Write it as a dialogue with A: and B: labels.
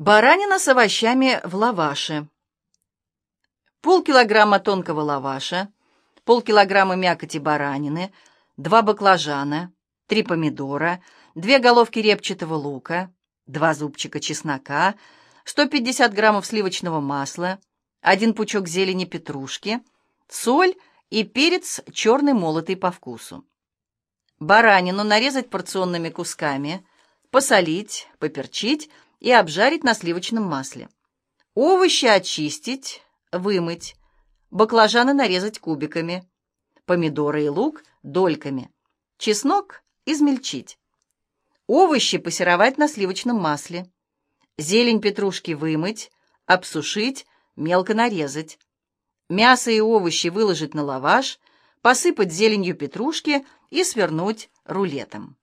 A: Баранина с овощами в лаваше. Полкилограмма тонкого лаваша, полкилограмма мякоти баранины, два баклажана, три помидора, две головки репчатого лука, два зубчика чеснока, 150 граммов сливочного масла, один пучок зелени петрушки, соль и перец черный молотый по вкусу. Баранину нарезать порционными кусками, посолить, поперчить и обжарить на сливочном масле. Овощи очистить, вымыть, баклажаны нарезать кубиками, помидоры и лук дольками, чеснок измельчить. Овощи пассеровать на сливочном масле. Зелень петрушки вымыть, обсушить, мелко нарезать. Мясо и овощи выложить на лаваш, посыпать зеленью петрушки и свернуть рулетом.